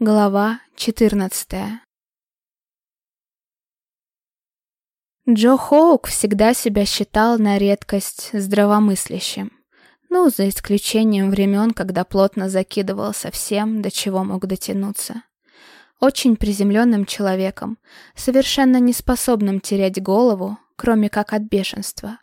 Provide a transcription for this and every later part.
Глава 14 Джо Хоук всегда себя считал на редкость здравомыслящим. Ну, за исключением времен, когда плотно закидывался всем, до чего мог дотянуться. Очень приземленным человеком, совершенно неспособным терять голову, кроме как от бешенства.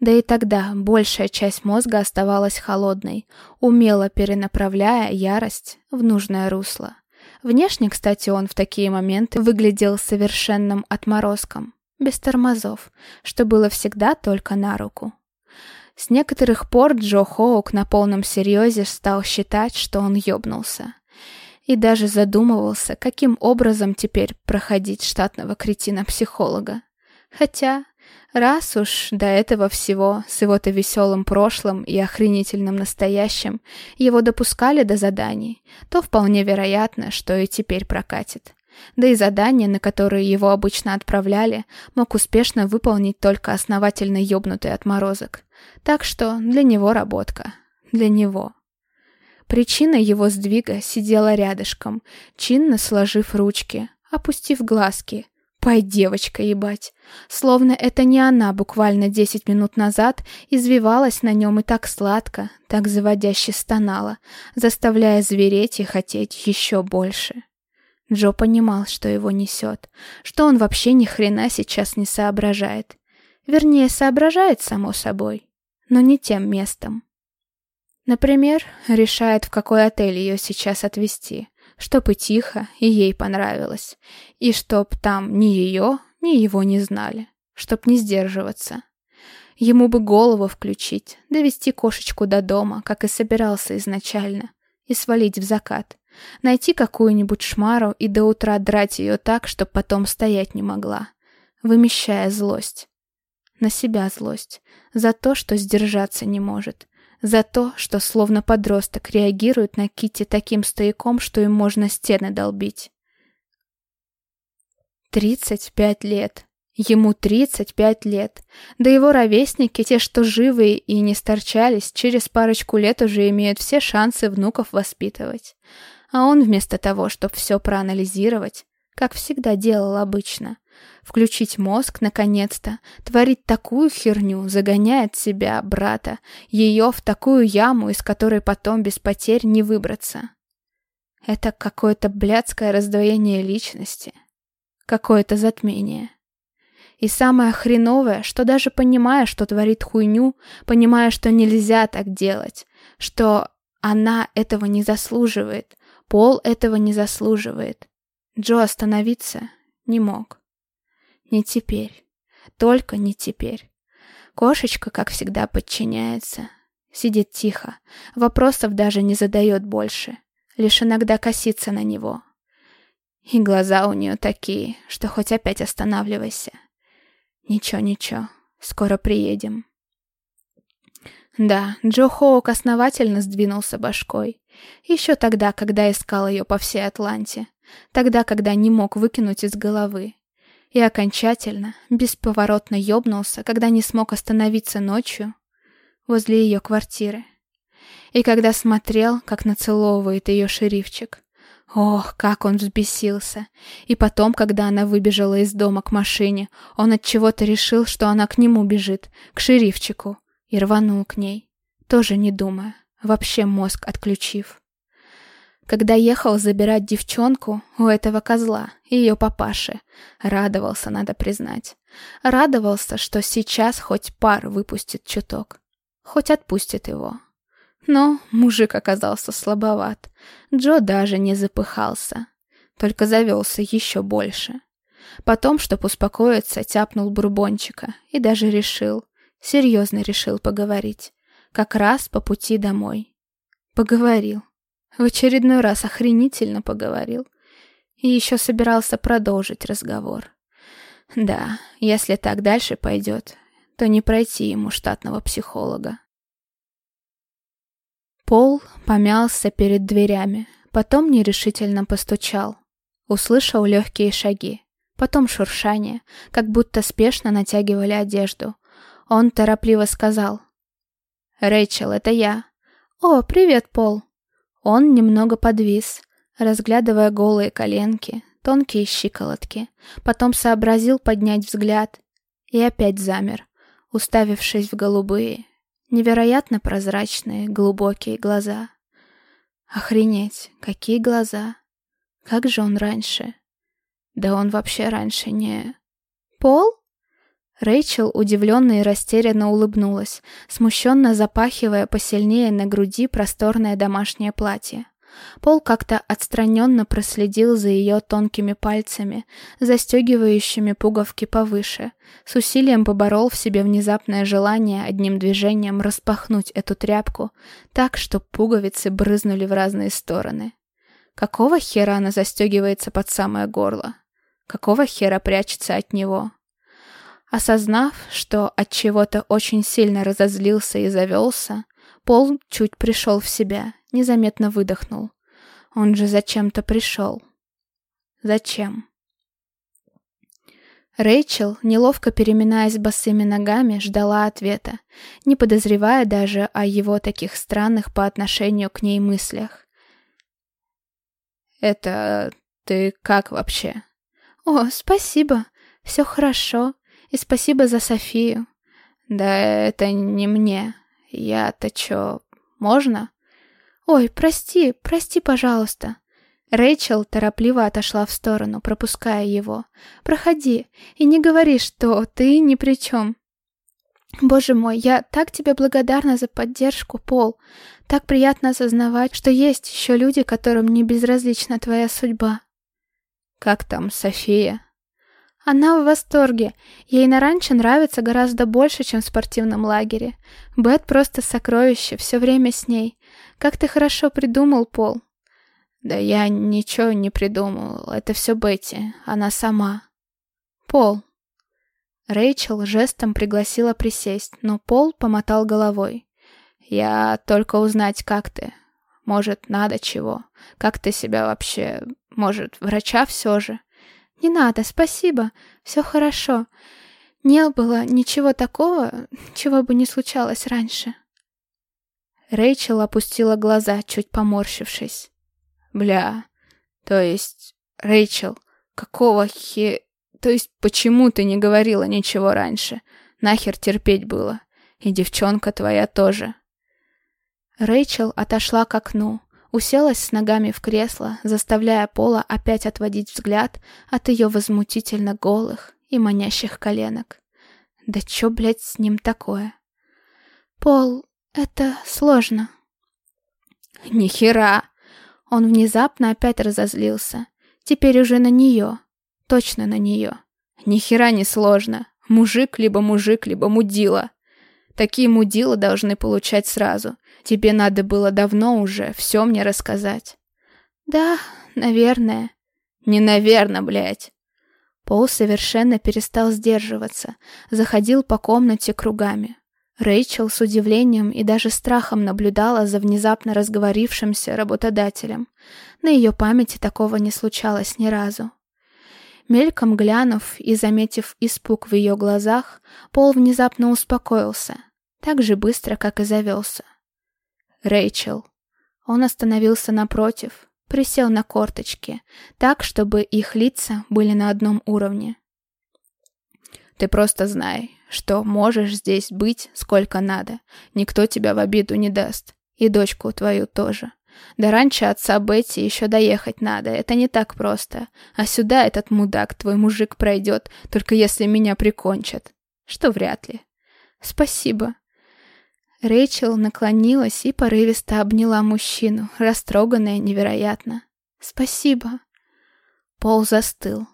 Да и тогда большая часть мозга оставалась холодной, умело перенаправляя ярость в нужное русло. Внешне, кстати, он в такие моменты выглядел совершенным отморозком, без тормозов, что было всегда только на руку. С некоторых пор Джо Хоук на полном серьезе стал считать, что он ёбнулся. И даже задумывался, каким образом теперь проходить штатного кретина-психолога. Хотя, Раз уж до этого всего, с его-то веселым прошлым и охренительным настоящим, его допускали до заданий, то вполне вероятно, что и теперь прокатит. Да и задания, на которые его обычно отправляли, мог успешно выполнить только основательно ёбнутый отморозок. Так что для него работка. Для него. Причина его сдвига сидела рядышком, чинно сложив ручки, опустив глазки, Пой, девочка, ебать. Словно это не она буквально десять минут назад извивалась на нем и так сладко, так заводяще стонала, заставляя звереть и хотеть еще больше. Джо понимал, что его несет, что он вообще ни хрена сейчас не соображает. Вернее, соображает, само собой, но не тем местом. Например, решает, в какой отель ее сейчас отвезти чтоб и тихо, и ей понравилось, и чтоб там ни ее, ни его не знали, чтоб не сдерживаться. Ему бы голову включить, довести кошечку до дома, как и собирался изначально, и свалить в закат. Найти какую-нибудь шмару и до утра драть ее так, чтоб потом стоять не могла, вымещая злость. На себя злость, за то, что сдержаться не может, за то, что словно подросток реагирует на Кити таким стояком, что им можно стены долбить. Тридцать пять лет. Ему тридцать пять лет. Да его ровесники, те, что живые и не сторчались, через парочку лет уже имеют все шансы внуков воспитывать. А он вместо того, чтобы все проанализировать, как всегда делал обычно, Включить мозг, наконец-то, творить такую херню, загоняет себя, брата, ее в такую яму, из которой потом без потерь не выбраться. Это какое-то блядское раздвоение личности. Какое-то затмение. И самое хреновое, что даже понимая, что творит хуйню, понимая, что нельзя так делать, что она этого не заслуживает, Пол этого не заслуживает, Джо остановиться не мог. Не теперь. Только не теперь. Кошечка, как всегда, подчиняется. Сидит тихо. Вопросов даже не задает больше. Лишь иногда косится на него. И глаза у нее такие, что хоть опять останавливайся. Ничего, ничего. Скоро приедем. Да, Джо Хоук основательно сдвинулся башкой. Еще тогда, когда искал ее по всей Атланте. Тогда, когда не мог выкинуть из головы и окончательно, бесповоротно ёбнулся, когда не смог остановиться ночью возле ее квартиры. И когда смотрел, как нацеловывает ее шерифчик. Ох, как он взбесился. И потом, когда она выбежала из дома к машине, он от чего-то решил, что она к нему бежит, к шерифчику, и рванул к ней, тоже не думая, вообще мозг отключив. Когда ехал забирать девчонку у этого козла, ее папаши, радовался, надо признать. Радовался, что сейчас хоть пар выпустит чуток. Хоть отпустит его. Но мужик оказался слабоват. Джо даже не запыхался. Только завелся еще больше. Потом, чтоб успокоиться, тяпнул бурбончика и даже решил, серьезно решил поговорить. Как раз по пути домой. Поговорил. В очередной раз охренительно поговорил. И еще собирался продолжить разговор. Да, если так дальше пойдет, то не пройти ему штатного психолога. Пол помялся перед дверями, потом нерешительно постучал. Услышал легкие шаги, потом шуршание, как будто спешно натягивали одежду. Он торопливо сказал. «Рэйчел, это я». «О, привет, Пол». Он немного подвис. разглядывая голые коленки, тонкие щиколотки. Потом сообразил поднять взгляд и опять замер, уставившись в голубые, невероятно прозрачные, глубокие глаза. Охренеть, какие глаза! Как же он раньше? Да он вообще раньше не... Пол? Рэйчел удивленно и растерянно улыбнулась, смущенно запахивая посильнее на груди просторное домашнее платье. Пол как-то отстраненно проследил за ее тонкими пальцами, застегивающими пуговки повыше, с усилием поборол в себе внезапное желание одним движением распахнуть эту тряпку так, что пуговицы брызнули в разные стороны. Какого хера она застегивается под самое горло? Какого хера прячется от него? Осознав, что от чего-то очень сильно разозлился и завелся, Пол чуть пришел в себя, незаметно выдохнул. Он же зачем-то пришел. Зачем? Рэйчел, неловко переминаясь босыми ногами, ждала ответа, не подозревая даже о его таких странных по отношению к ней мыслях. «Это... ты как вообще?» «О, спасибо. Все хорошо. И спасибо за Софию». «Да это не мне. Я-то чё, можно?» «Ой, прости, прости, пожалуйста». Рэйчел торопливо отошла в сторону, пропуская его. «Проходи, и не говори, что ты ни при чем». «Боже мой, я так тебе благодарна за поддержку, Пол. Так приятно осознавать, что есть еще люди, которым не безразлична твоя судьба». «Как там София?» Она в восторге. Ей на ранчо нравится гораздо больше, чем в спортивном лагере. Бет просто сокровище, все время с ней. Как ты хорошо придумал, Пол. Да я ничего не придумал. Это все Бетти. Она сама. Пол. Рэйчел жестом пригласила присесть, но Пол помотал головой. Я только узнать, как ты. Может, надо чего? Как ты себя вообще... Может, врача все же? «Не надо, спасибо, все хорошо. Не было ничего такого, чего бы не случалось раньше». Рэйчел опустила глаза, чуть поморщившись. «Бля, то есть, Рэйчел, какого хе... То есть, почему ты не говорила ничего раньше? Нахер терпеть было. И девчонка твоя тоже». Рэйчел отошла к окну, уселась с ногами в кресло, заставляя Пола опять отводить взгляд от ее возмутительно голых и манящих коленок. Да чё, блядь, с ним такое? Пол, это сложно. Нихера! Он внезапно опять разозлился. Теперь уже на нее. Точно на нее. Нихера не сложно. Мужик либо мужик, либо мудила. Такие мудила должны получать сразу. Тебе надо было давно уже все мне рассказать. Да, наверное. Не наверно, блядь. Пол совершенно перестал сдерживаться, заходил по комнате кругами. Рэйчел с удивлением и даже страхом наблюдала за внезапно разговорившимся работодателем. На ее памяти такого не случалось ни разу. Мельком глянув и заметив испуг в ее глазах, Пол внезапно успокоился, так же быстро, как и завелся. Рэйчел. Он остановился напротив, присел на корточки, так, чтобы их лица были на одном уровне. Ты просто знай, что можешь здесь быть сколько надо. Никто тебя в обиду не даст. И дочку твою тоже. До раньше отца Бетти еще доехать надо, это не так просто. А сюда этот мудак, твой мужик, пройдет, только если меня прикончат. Что вряд ли. Спасибо. Рэйчел наклонилась и порывисто обняла мужчину, растроганная невероятно. «Спасибо». Пол застыл.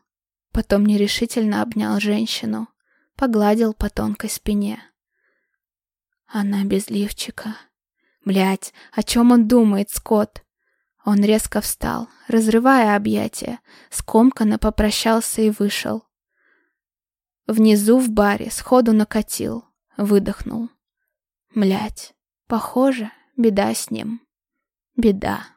Потом нерешительно обнял женщину, погладил по тонкой спине. Она без лифчика. Блять, о чем он думает, Скотт? Он резко встал, разрывая объятия, скомканно попрощался и вышел. Внизу в баре сходу накатил, выдохнул. Млять, похоже, беда с ним. Беда.